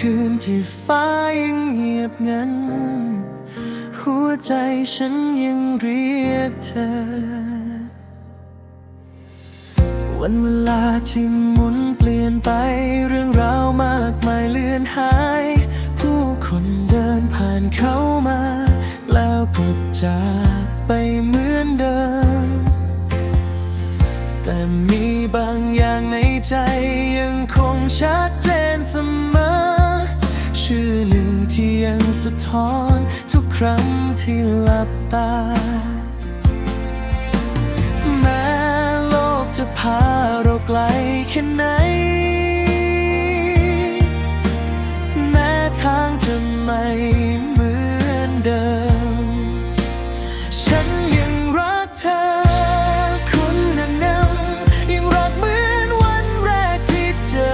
คืนที่ฟ้ายังเงียบงัน หัวใจฉันยังเรียกเธอ วันเวลาที่หมุนเปลี่ยนไปเรื่องราวมากมายเลือนหาย ผู้คนเดินผ่านเข้ามา แล้วก็จากไปเหมือนเดิม แต่มีบางอย่างในใจยังคงชัด อน ทุกครั้งที่หลับตา แม้โลกจะพาเราไกลแค่ไหน แม้ทางจะไม่เหมือนเดิม ฉันยังรักเธอ คุณนั้นยังยังรักเหมือนวันแรกที่เจอ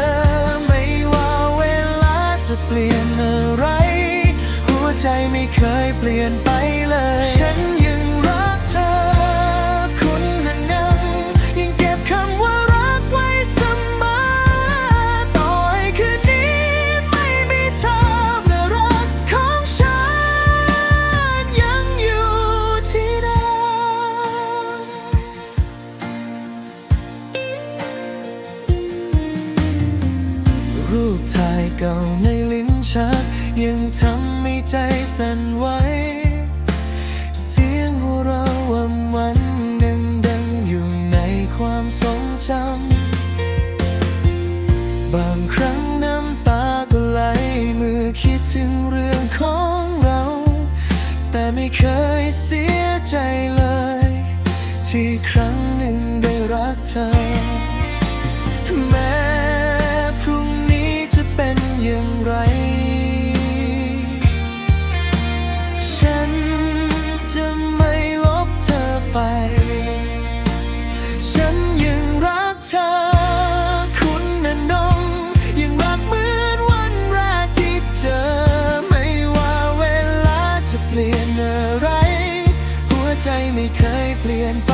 ไม่ว่าเวลาจะเปลี่ยน ใจไม่เคยเปลี่ยนไปเลย ฉันยังรักเธอ คุณนั้นยังยังเก็บคำว่ารักไว้เสมอ ต่อให้คืนนี้ไม่มีเธอแต่รักของฉัน ยังอยู่ที่เดิมรูปถ่ายเก่าในลิ้นชัก ยังทำให้ใจสั่นไหวเสียงหัวเราะวันวันดังดังอยู่ในความทรงจำบางครั้งน้ำตาก็ไหลเมื่อคิดถึงเรื่องของเรา แต่ไม่เคยเสียใจเลย ที่ครั ไม่เคยเปลี่ยนไป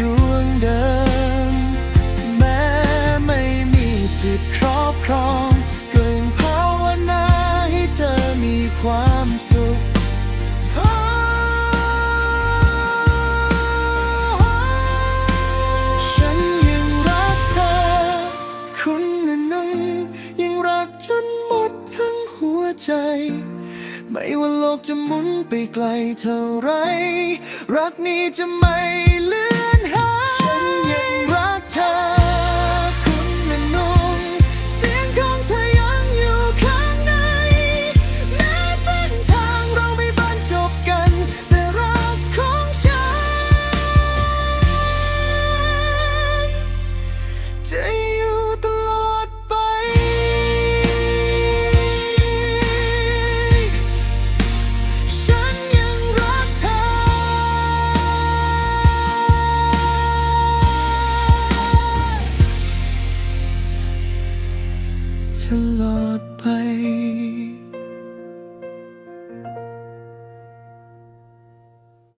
ดวงเดิม แม้ไม่มีสิทธิ์ครอบครองเก็ยังภาวนาให้เธอมีความสุขฉันยังรักเธอ คุณน่ะนังยังรักจนหมดทั้งหัวใจไม่ว่าโลกจะหมุนไปไกลเท่าไร รักนี้จะไม่ ลอดไป